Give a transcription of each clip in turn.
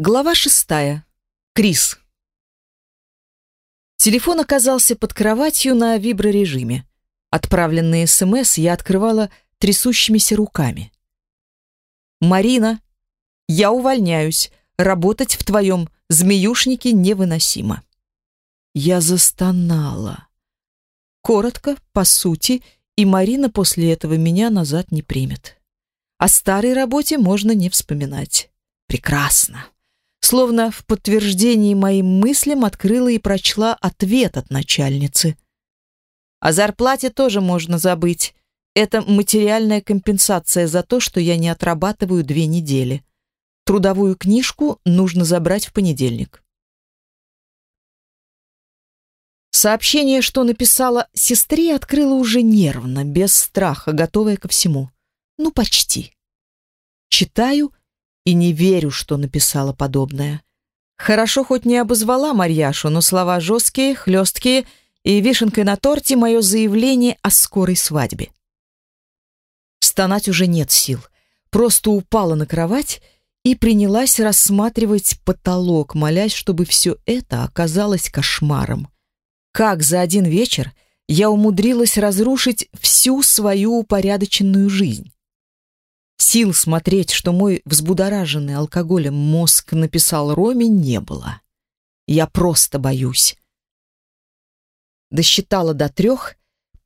Глава шестая. Крис. Телефон оказался под кроватью на виброрежиме. Отправленные СМС я открывала трясущимися руками. «Марина, я увольняюсь. Работать в твоем змеюшнике невыносимо». Я застонала. Коротко, по сути, и Марина после этого меня назад не примет. О старой работе можно не вспоминать. Прекрасно. Словно в подтверждении моим мыслям открыла и прочла ответ от начальницы. О зарплате тоже можно забыть. Это материальная компенсация за то, что я не отрабатываю две недели. Трудовую книжку нужно забрать в понедельник. Сообщение, что написала сестре, открыла уже нервно, без страха, готовая ко всему. Ну, почти. Читаю и не верю, что написала подобное. Хорошо хоть не обозвала Марьяшу, но слова жесткие, хлесткие, и вишенкой на торте мое заявление о скорой свадьбе. Стонать уже нет сил. Просто упала на кровать и принялась рассматривать потолок, молясь, чтобы все это оказалось кошмаром. Как за один вечер я умудрилась разрушить всю свою упорядоченную жизнь. Сил смотреть, что мой взбудораженный алкоголем мозг написал Роме, не было. Я просто боюсь. Досчитала до трех,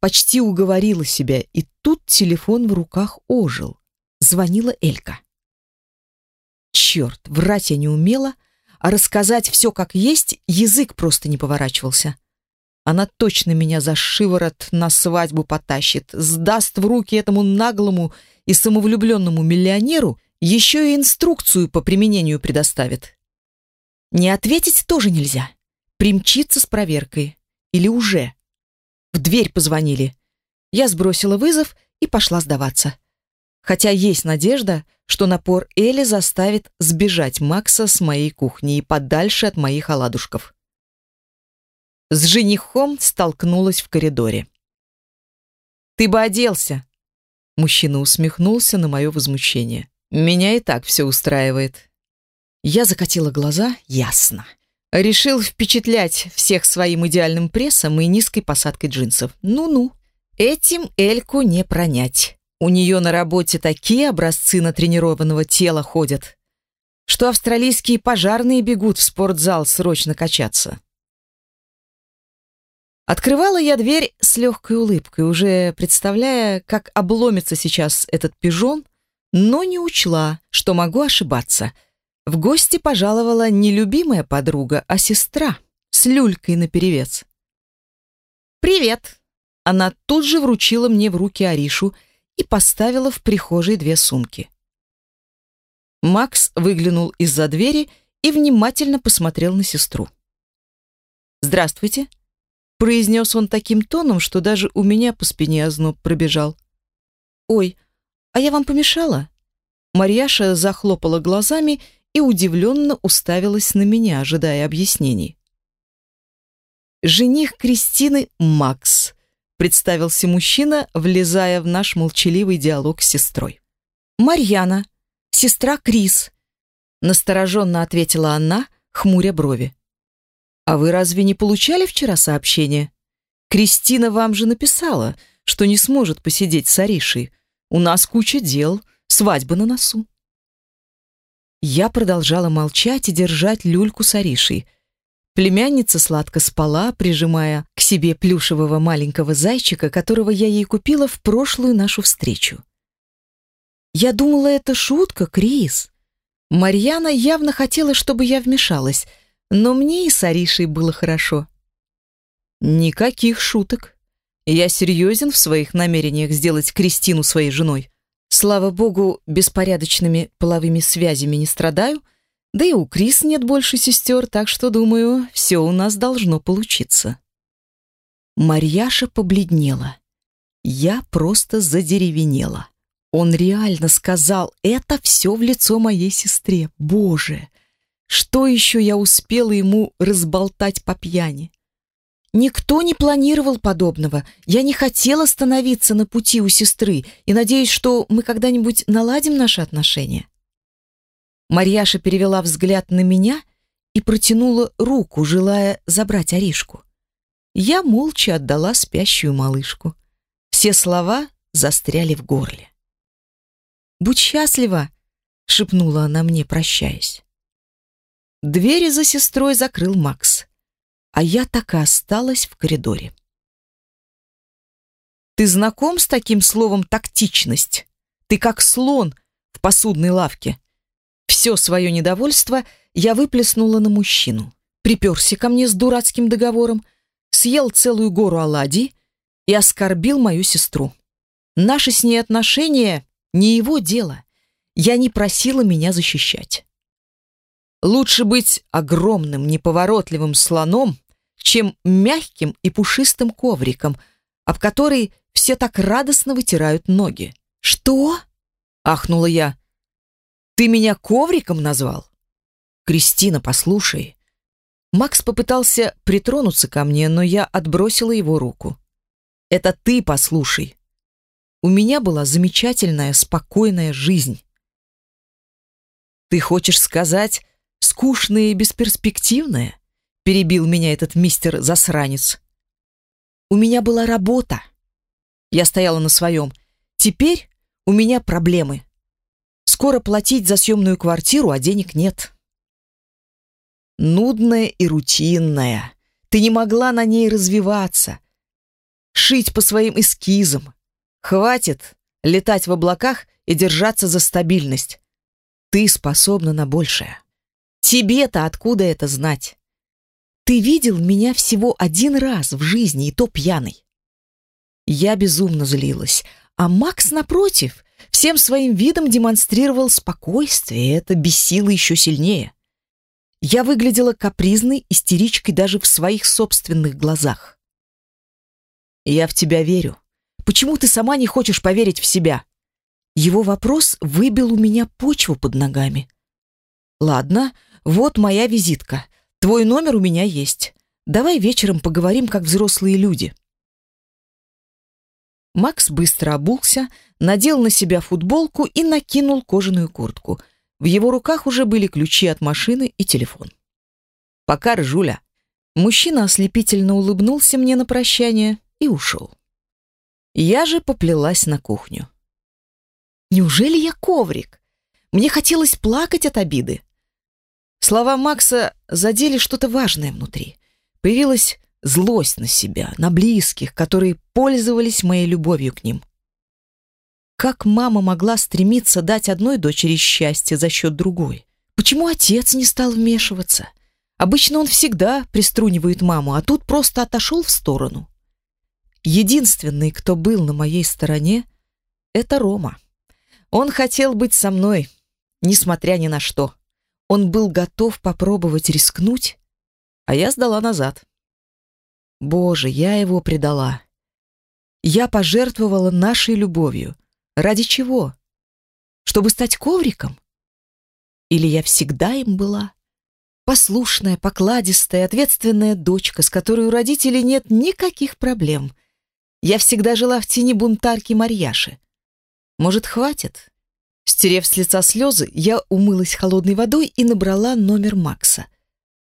почти уговорила себя, и тут телефон в руках ожил. Звонила Элька. Черт, врать я не умела, а рассказать все как есть язык просто не поворачивался. Она точно меня за шиворот на свадьбу потащит, сдаст в руки этому наглому и самовлюбленному миллионеру, еще и инструкцию по применению предоставит. Не ответить тоже нельзя. Примчиться с проверкой. Или уже. В дверь позвонили. Я сбросила вызов и пошла сдаваться. Хотя есть надежда, что напор Эли заставит сбежать Макса с моей кухни и подальше от моих оладушков с женихом столкнулась в коридоре. «Ты бы оделся!» Мужчина усмехнулся на мое возмущение. «Меня и так все устраивает». Я закатила глаза, ясно. Решил впечатлять всех своим идеальным прессом и низкой посадкой джинсов. Ну-ну, этим Эльку не пронять. У нее на работе такие образцы натренированного тела ходят, что австралийские пожарные бегут в спортзал срочно качаться. Открывала я дверь с легкой улыбкой, уже представляя, как обломится сейчас этот пижон, но не учла, что могу ошибаться. В гости пожаловала не любимая подруга, а сестра с люлькой наперевес. «Привет!» Она тут же вручила мне в руки Аришу и поставила в прихожей две сумки. Макс выглянул из-за двери и внимательно посмотрел на сестру. «Здравствуйте!» Произнес он таким тоном, что даже у меня по спине озноб пробежал. «Ой, а я вам помешала?» Марьяша захлопала глазами и удивленно уставилась на меня, ожидая объяснений. «Жених Кристины Макс», — представился мужчина, влезая в наш молчаливый диалог с сестрой. «Марьяна, сестра Крис», — настороженно ответила она, хмуря брови. А вы разве не получали вчера сообщение? Кристина вам же написала, что не сможет посидеть с Аришей. У нас куча дел, свадьба на носу. Я продолжала молчать и держать люльку с Аришей. Племянница сладко спала, прижимая к себе плюшевого маленького зайчика, которого я ей купила в прошлую нашу встречу. Я думала, это шутка, Крис. Марьяна явно хотела, чтобы я вмешалась — но мне и с Аришей было хорошо. Никаких шуток. Я серьезен в своих намерениях сделать Кристину своей женой. Слава богу, беспорядочными половыми связями не страдаю, да и у Крис нет больше сестер, так что, думаю, все у нас должно получиться. Марьяша побледнела. Я просто задеревенела. Он реально сказал это все в лицо моей сестре. Боже! Что еще я успела ему разболтать по пьяни? Никто не планировал подобного. Я не хотела становиться на пути у сестры и надеюсь, что мы когда-нибудь наладим наши отношения. Марьяша перевела взгляд на меня и протянула руку, желая забрать Аришку. Я молча отдала спящую малышку. Все слова застряли в горле. «Будь счастлива!» — шепнула она мне, прощаясь. Двери за сестрой закрыл Макс, а я так и осталась в коридоре. «Ты знаком с таким словом «тактичность»? Ты как слон в посудной лавке». Все свое недовольство я выплеснула на мужчину. Приперся ко мне с дурацким договором, съел целую гору оладий и оскорбил мою сестру. Наши с ней отношения не его дело. Я не просила меня защищать. Лучше быть огромным, неповоротливым слоном, чем мягким и пушистым ковриком, об который все так радостно вытирают ноги. «Что?» — ахнула я. «Ты меня ковриком назвал?» «Кристина, послушай». Макс попытался притронуться ко мне, но я отбросила его руку. «Это ты послушай. У меня была замечательная, спокойная жизнь». «Ты хочешь сказать, скучная и бесперспективная?» перебил меня этот мистер-засранец. «У меня была работа». Я стояла на своем. «Теперь у меня проблемы. Скоро платить за съемную квартиру, а денег нет. Нудная и рутинная. Ты не могла на ней развиваться. Шить по своим эскизам. Хватит летать в облаках и держаться за стабильность. Ты способна на большее. Тебе-то откуда это знать? Ты видел меня всего один раз в жизни, и то пьяный. Я безумно злилась, а Макс, напротив, всем своим видом демонстрировал спокойствие, и это бесило еще сильнее. Я выглядела капризной истеричкой даже в своих собственных глазах. «Я в тебя верю. Почему ты сама не хочешь поверить в себя?» Его вопрос выбил у меня почву под ногами. «Ладно, вот моя визитка. Твой номер у меня есть. Давай вечером поговорим, как взрослые люди». Макс быстро обулся, надел на себя футболку и накинул кожаную куртку. В его руках уже были ключи от машины и телефон. «Пока, Ржуля». Мужчина ослепительно улыбнулся мне на прощание и ушел. Я же поплелась на кухню. «Неужели я коврик? Мне хотелось плакать от обиды». Слова Макса задели что-то важное внутри. Появилась злость на себя, на близких, которые пользовались моей любовью к ним. Как мама могла стремиться дать одной дочери счастье за счет другой? Почему отец не стал вмешиваться? Обычно он всегда приструнивает маму, а тут просто отошел в сторону. Единственный, кто был на моей стороне, это Рома. Он хотел быть со мной, несмотря ни на что. Он был готов попробовать рискнуть, а я сдала назад. Боже, я его предала. Я пожертвовала нашей любовью. Ради чего? Чтобы стать ковриком? Или я всегда им была? Послушная, покладистая, ответственная дочка, с которой у родителей нет никаких проблем. Я всегда жила в тени бунтарки Марьяши. Может, хватит? Стерев с лица слезы, я умылась холодной водой и набрала номер Макса.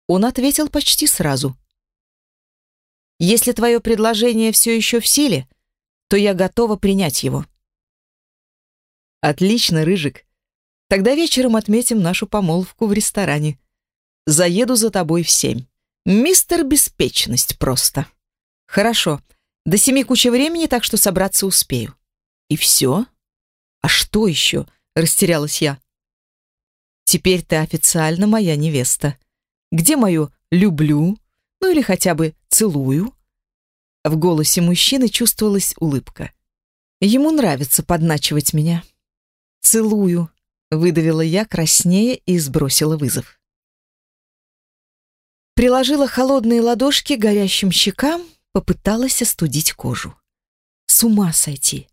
Он ответил почти сразу. Если твое предложение все еще в силе, то я готова принять его. Отлично, Рыжик. Тогда вечером отметим нашу помолвку в ресторане. Заеду за тобой в семь. Мистер Беспечность просто. Хорошо. До семи куча времени, так что собраться успею. И все? А что еще? Растерялась я. Теперь ты официально моя невеста. Где мое «люблю», ну или хотя бы «целую». В голосе мужчины чувствовалась улыбка. Ему нравится подначивать меня. «Целую», — выдавила я краснее и сбросила вызов. Приложила холодные ладошки к горящим щекам, попыталась остудить кожу. С ума сойти.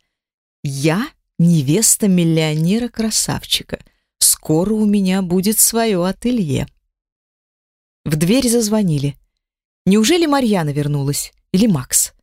Я невеста миллионера-красавчика. Скоро у меня будет свое ателье. В дверь зазвонили. Неужели Марьяна вернулась? Или Макс?